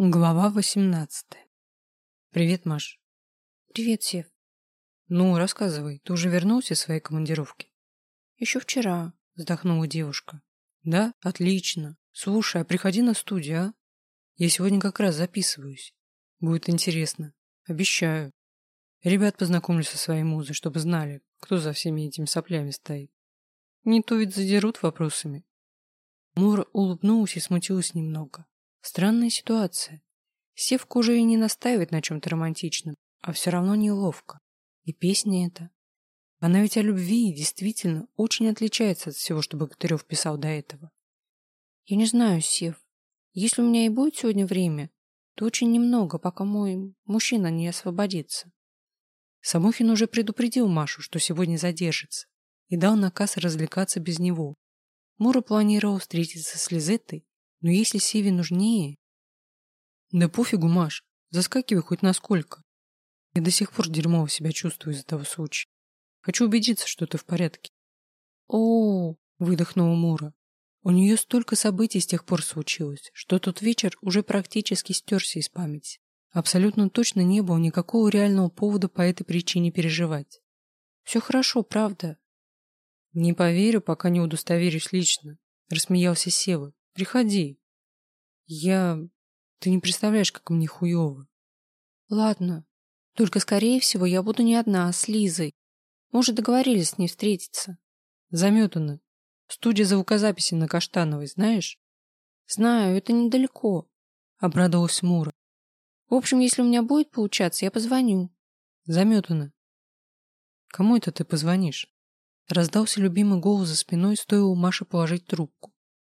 Глава восемнадцатая. Привет, Маш. Привет, Сев. Ну, рассказывай, ты уже вернулся из своей командировки? Еще вчера, вздохнула девушка. Да, отлично. Слушай, а приходи на студию, а? Я сегодня как раз записываюсь. Будет интересно. Обещаю. Ребят познакомлю со своей музой, чтобы знали, кто за всеми этими соплями стоит. Не то ведь задерут вопросами. Мура улыбнулась и смутилась немного. Странная ситуация. Севка уже и не настаивает на чем-то романтичном, а все равно неловко. И песня эта. Она ведь о любви действительно очень отличается от всего, что Богатырев писал до этого. Я не знаю, Сев. Если у меня и будет сегодня время, то очень немного, пока мой мужчина не освободится. Самохин уже предупредил Машу, что сегодня задержится, и дал наказ развлекаться без него. Мура планировал встретиться с Лизеттой но если Севе нужнее... Да пофигу, Маш, заскакивай хоть насколько. Я до сих пор дерьмово себя чувствую из-за того случая. Хочу убедиться, что ты в порядке. О, выдохнула Мура. У нее столько событий с тех пор случилось, что тот вечер уже практически стерся из памяти. Абсолютно точно не было никакого реального повода по этой причине переживать. Все хорошо, правда. Не поверю, пока не удостоверюсь лично, рассмеялся Сева. Приходи. Я... Ты не представляешь, как мне хуево. Ладно. Только, скорее всего, я буду не одна, а с Лизой. Мы уже договорились с ней встретиться. Заметано. Студия звукозаписи на Каштановой, знаешь? Знаю, это недалеко. Обрадовалась Мура. В общем, если у меня будет получаться, я позвоню. Заметано. Кому это ты позвонишь? Раздался любимый голос за спиной, стоило Маше положить трубку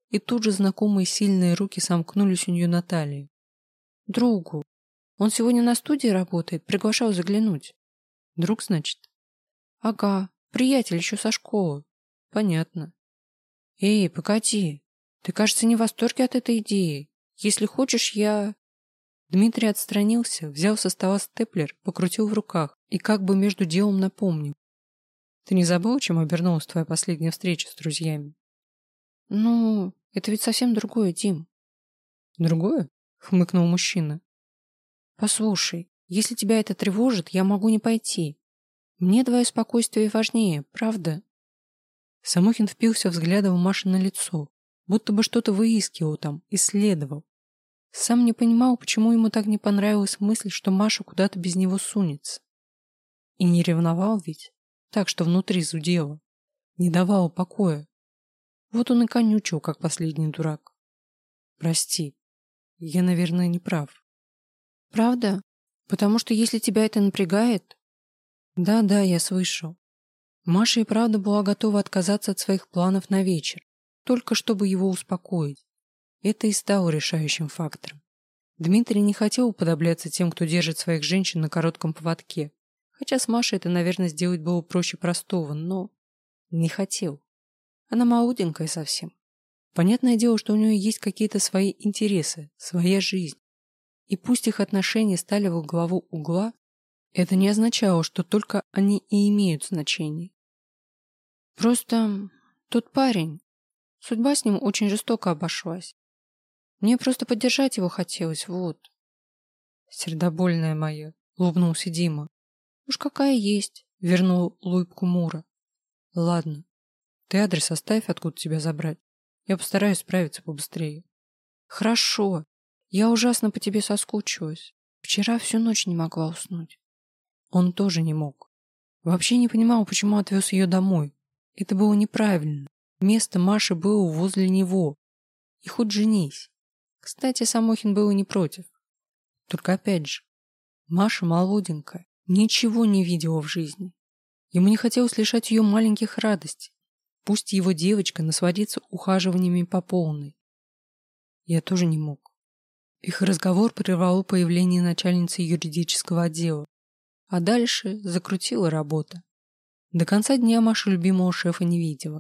и тут же знакомые сильные руки сомкнулись у нее на талии. Другу. Он сегодня на студии работает, приглашал заглянуть. Друг, значит? Ага, приятель еще со школы. Понятно. Эй, погоди. Ты, кажется, не в восторге от этой идеи. Если хочешь, я... Дмитрий отстранился, взял со стола степлер, покрутил в руках и как бы между делом напомнил. Ты не забыл, чем обернулась твоя последняя встреча с друзьями? Ну, это ведь совсем другое, Дим. Другое? Хмыкнул мужчина. Послушай, если тебя это тревожит, я могу не пойти. Мне твое спокойствие важнее, правда? Самохин впился взглядом в Маше на лицо, будто бы что-то выискивал там, исследовал. Сам не понимал, почему ему так не понравилась мысль, что Маша куда-то без него сунется. И не ревновал ведь, так что внутри зудело, не давало покоя. Вот он и конючил, как последний дурак. Прости, я, наверное, не прав. Правда? Потому что если тебя это напрягает... Да-да, я слышал. Маша и правда была готова отказаться от своих планов на вечер, только чтобы его успокоить. Это и стало решающим фактором. Дмитрий не хотел уподобляться тем, кто держит своих женщин на коротком поводке, хотя с Машей это, наверное, сделать было проще простого, но не хотел. Она молоденькая совсем. Понятное дело, что у нее есть какие-то свои интересы, своя жизнь. И пусть их отношения стали во главу угла, это не означало, что только они и имеют значение. Просто тот парень, судьба с ним очень жестоко обошлась. Мне просто поддержать его хотелось, вот. Сердобольная моя, улыбнулся Дима. Уж какая есть, вернул улыбку Мура. Ладно, ты адрес оставь, откуда тебя забрать. Я постараюсь справиться побыстрее. Хорошо. Я ужасно по тебе соскучилась. Вчера всю ночь не могла уснуть. Он тоже не мог. Вообще не понимал, почему отвез ее домой. Это было неправильно. Место Маши было возле него. И хоть женись. Кстати, Самохин был и не против. Только опять же, Маша молоденькая, ничего не видела в жизни. Ему не хотелось лишать ее маленьких радостей. Пусть его девочка насладится ухаживаниями по полной. Я тоже не мог. Их разговор прервало появление начальницы юридического отдела. А дальше закрутила работа. До конца дня Маша любимого шефа не видела.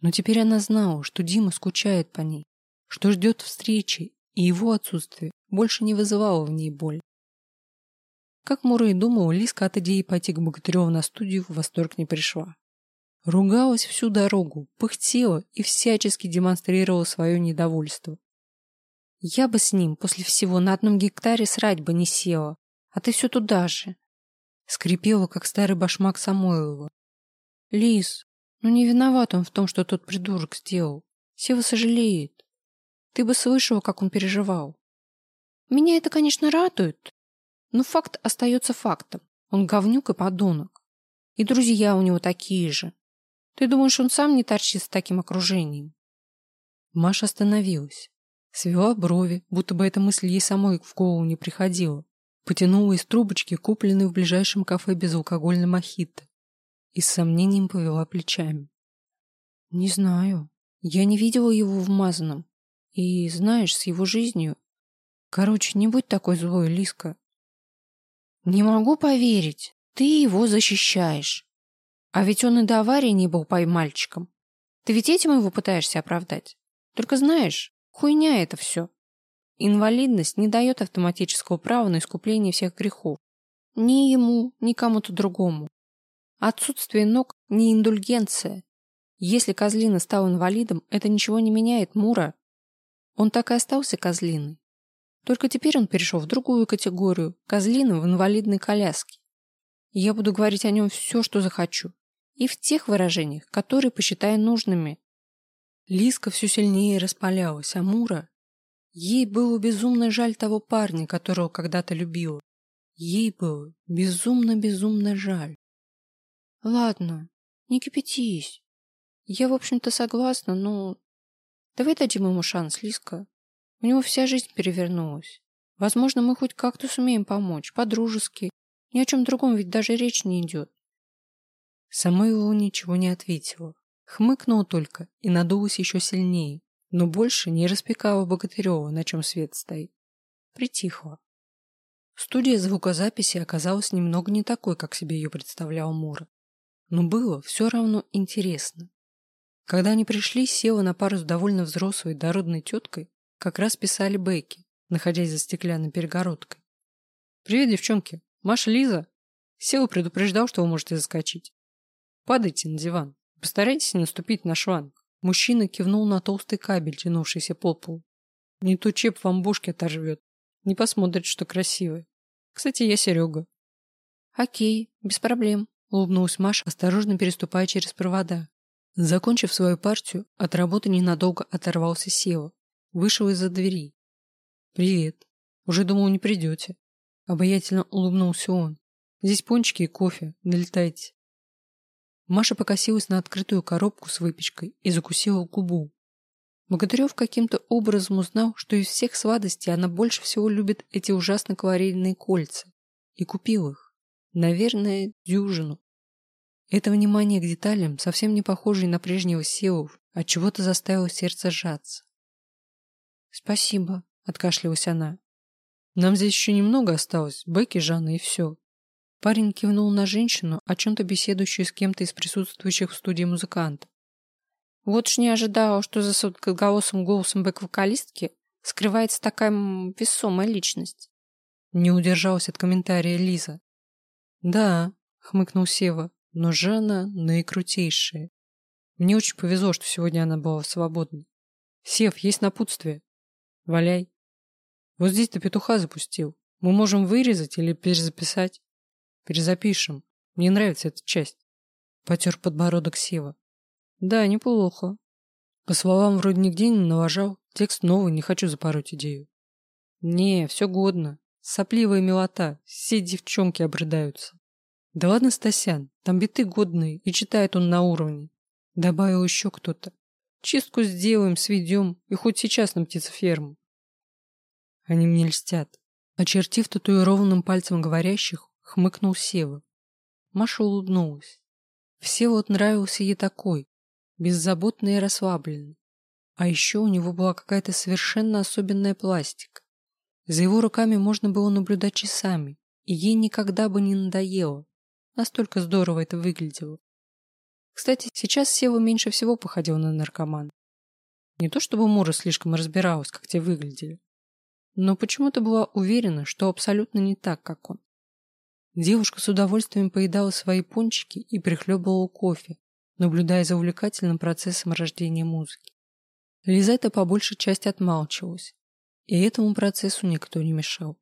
Но теперь она знала, что Дима скучает по ней, что ждет встречи, и его отсутствие больше не вызывало в ней боль. Как Мура и думала, Лиска от идеи пойти к Богатыреву на студию в восторг не пришла. Ругалась всю дорогу, пыхтела и всячески демонстрировала свое недовольство. Я бы с ним после всего на одном гектаре срать бы не села, а ты все туда же. Скрипела, как старый башмак Самойлова. Лис, ну не виноват он в том, что тот придурок сделал. Сева сожалеет. Ты бы слышала, как он переживал. Меня это, конечно, радует, но факт остается фактом. Он говнюк и подонок. И друзья у него такие же. Ты думаешь, он сам не торчит с таким окружением? Маша остановилась. Свела брови, будто бы эта мысль ей самой в голову не приходила. Потянула из трубочки, купленной в ближайшем кафе безалкогольный мохито. И с сомнением повела плечами. Не знаю. Я не видела его вмазанным. И, знаешь, с его жизнью... Короче, не будь такой злой, Лиска. Не могу поверить. Ты его защищаешь. А ведь он и до аварии не был поймальчиком. Ты ведь этим его пытаешься оправдать? Только знаешь, хуйня это все. Инвалидность не дает автоматического права на искупление всех грехов. Ни ему, ни кому-то другому. Отсутствие ног не индульгенция. Если козлина стал инвалидом, это ничего не меняет Мура. Он так и остался козлиной. Только теперь он перешел в другую категорию – козлина в инвалидной коляске. Я буду говорить о нем все, что захочу. И в тех выражениях, которые посчитаю нужными. Лиска все сильнее распалялась, а Мура Ей было безумно жаль того парня, которого когда-то любила. Ей было безумно-безумно жаль. Ладно, не кипятись. Я, в общем-то, согласна, но... Давай дадим ему шанс, Лиска. У него вся жизнь перевернулась. Возможно, мы хоть как-то сумеем помочь, по-дружески. Ни о чем другом ведь даже речь не идет. Самойлова ничего не ответила. Хмыкнула только и надулась еще сильнее но больше не распекала Богатырева, на чем свет стоит. Притихла. Студия звукозаписи оказалась немного не такой, как себе ее представлял Мура. Но было все равно интересно. Когда они пришли, села на пару с довольно взрослой дородной теткой, как раз писали Бекки, находясь за стеклянной перегородкой. «Привет, девчонки! Маша Лиза!» Сева предупреждал, что вы можете заскочить. «Падайте на диван. Постарайтесь не наступить на шланг. Мужчина кивнул на толстый кабель, тянувшийся по полу. Не то чеп вам бошки оторвет. Не посмотрит, что красивый. Кстати, я Серега. Окей, без проблем, улыбнулась Маша, осторожно переступая через провода. Закончив свою партию, от работы ненадолго оторвался Сева. Вышел из-за двери. «Привет. Уже думал, не придете». Обаятельно улыбнулся он. «Здесь пончики и кофе. Налетайте». Маша покосилась на открытую коробку с выпечкой и закусила губу. Богатырев каким-то образом узнал, что из всех сладостей она больше всего любит эти ужасно калорийные кольца. И купил их. Наверное, дюжину. Это внимание к деталям, совсем не похожее на прежнего Сеу, от чего то заставило сердце сжаться. «Спасибо», — откашлялась она. «Нам здесь еще немного осталось, Бекки, Жанна и все. Парень кивнул на женщину, о чем-то беседующую с кем-то из присутствующих в студии музыкантов. Вот ж не ожидала, что за сладкоголосым голосом бэк-вокалистки скрывается такая весомая личность. Не удержалась от комментария Лиза. Да, хмыкнул Сева, но Жанна наикрутейшая. Мне очень повезло, что сегодня она была свободна. Сев, есть напутствие. Валяй. Вот здесь ты петуха запустил. Мы можем вырезать или перезаписать. Перезапишем. Мне нравится эта часть. Потер подбородок Сева. Да, неплохо. По словам вроде нигде не налажал. Текст новый, не хочу запороть идею. Не, все годно. Сопливая милота. Все девчонки обрыдаются. Да ладно, Стасян, там биты годные, и читает он на уровне. Добавил еще кто-то. Чистку сделаем, сведем, и хоть сейчас на птицеферму. Они мне льстят. Очертив татуированным пальцем говорящих, хмыкнул Сева. Маша улыбнулась. Всеволод нравился ей такой, беззаботный и расслабленный. А еще у него была какая-то совершенно особенная пластика. За его руками можно было наблюдать часами, и ей никогда бы не надоело. Настолько здорово это выглядело. Кстати, сейчас Сева меньше всего походил на наркоман. Не то чтобы Мура слишком разбиралась, как те выглядели, но почему-то была уверена, что абсолютно не так, как он. Девушка с удовольствием поедала свои пончики и прихлебывала кофе, наблюдая за увлекательным процессом рождения музыки. Лизетта по большей части отмалчивалась. И этому процессу никто не мешал.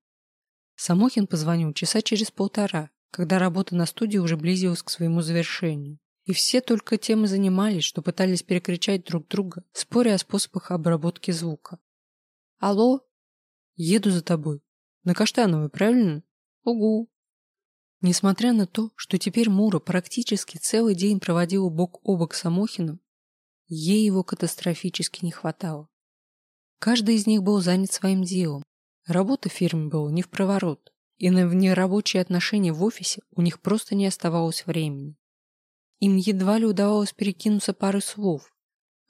Самохин позвонил часа через полтора, когда работа на студии уже близилась к своему завершению. И все только тем и занимались, что пытались перекричать друг друга, споря о способах обработки звука. «Алло?» «Еду за тобой. На Каштановой, правильно?» «Угу». Несмотря на то, что теперь Мура практически целый день проводила бок о бок с Амохиным, ей его катастрофически не хватало. Каждый из них был занят своим делом. Работа в фирме была не в проворот, и на внерабочие отношения в офисе у них просто не оставалось времени. Им едва ли удавалось перекинуться парой слов,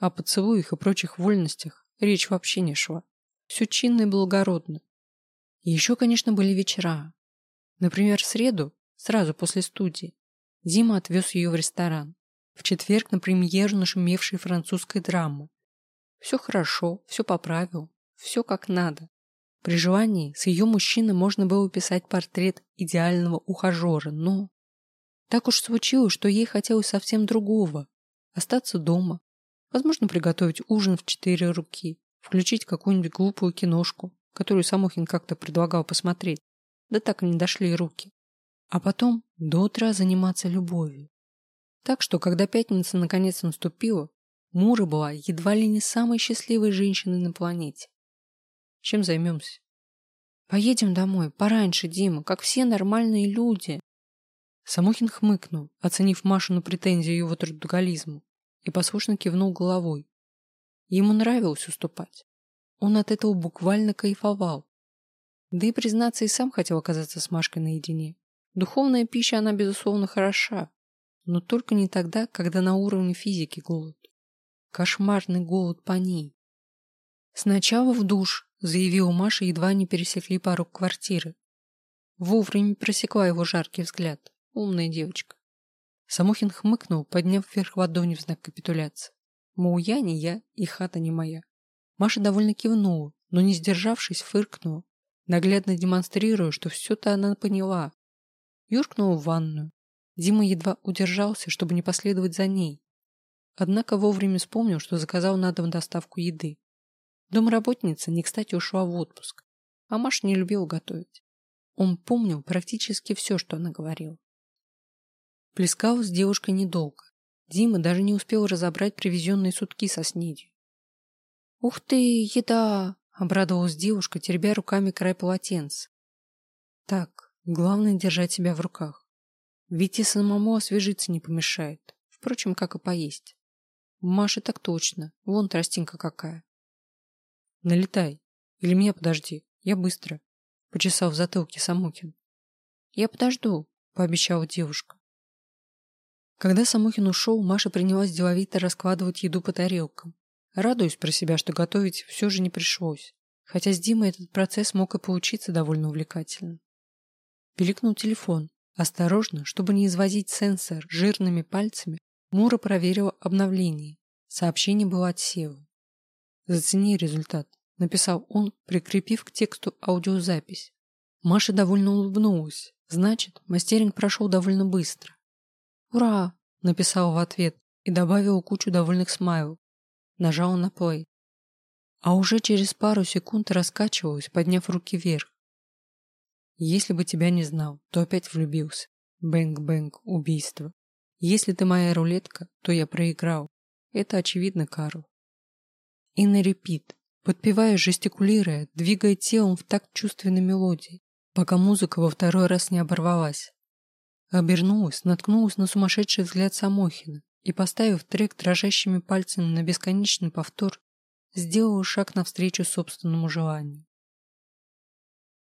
а поцелуях и прочих вольностях речь вообще не шла. Все чинно и благородно. И еще, конечно, были вечера. Например, в среду, сразу после студии, Дима отвез ее в ресторан. В четверг на премьеру нашумевшей французской драмы. Все хорошо, все по правилам, все как надо. При желании с ее мужчиной можно было писать портрет идеального ухажера, но... Так уж случилось, что ей хотелось совсем другого. Остаться дома. Возможно, приготовить ужин в четыре руки. Включить какую-нибудь глупую киношку, которую Самохин как-то предлагал посмотреть. Да так и не дошли руки. А потом до утра заниматься любовью. Так что, когда пятница наконец наступила, Мура была едва ли не самой счастливой женщиной на планете. Чем займемся? Поедем домой, пораньше, Дима, как все нормальные люди. Самохин хмыкнул, оценив Машину претензию его трудоголизму, и послушно кивнул головой. Ему нравилось уступать. Он от этого буквально кайфовал. Да и, признаться, и сам хотел оказаться с Машкой наедине. Духовная пища, она, безусловно, хороша, но только не тогда, когда на уровне физики голод. Кошмарный голод по ней. Сначала в душ, заявила Маша, едва не пересекли порог квартиры. Вовремя просекла его жаркий взгляд. Умная девочка. Самохин хмыкнул, подняв вверх ладони в знак капитуляции. Мол, я не я, и хата не моя. Маша довольно кивнула, но, не сдержавшись, фыркнула, наглядно демонстрируя, что все-то она поняла. Юркнула в ванную. Дима едва удержался, чтобы не последовать за ней. Однако вовремя вспомнил, что заказал на дом доставку еды. Домработница не кстати ушла в отпуск, а Маша не любила готовить. Он помнил практически все, что она говорила. Плескалась девушка недолго. Дима даже не успел разобрать привезенные сутки со снедью. «Ух ты, еда!» — обрадовалась девушка, теребя руками край полотенца. «Так, главное держать себя в руках. Ведь и самому освежиться не помешает. Впрочем, как и поесть. Маша так точно. Вон тростинка какая. Налетай. Или меня подожди. Я быстро. Почесал в затылке Самохин. Я подожду, пообещала девушка. Когда Самохин ушел, Маша принялась деловито раскладывать еду по тарелкам. Радуюсь про себя, что готовить все же не пришлось. Хотя с Димой этот процесс мог и получиться довольно увлекательным. Пиликнул телефон. Осторожно, чтобы не извозить сенсор жирными пальцами, Мура проверила обновление. Сообщение было от Севы. Зацени результат, написал он, прикрепив к тексту аудиозапись. Маша довольно улыбнулась. Значит, мастеринг прошел довольно быстро. «Ура!» — написал в ответ и добавил кучу довольных смайлов. Нажал на плей. А уже через пару секунд раскачивалась, подняв руки вверх. Если бы тебя не знал, то опять влюбился. Бэнк-бэнк, убийство. Если ты моя рулетка, то я проиграл. Это очевидно, Карл. И на репит, подпевая, жестикулируя, двигая телом в такт чувственной мелодии, пока музыка во второй раз не оборвалась. Обернулась, наткнулась на сумасшедший взгляд Самохина и, поставив трек дрожащими пальцами на бесконечный повтор, сделала шаг навстречу собственному желанию.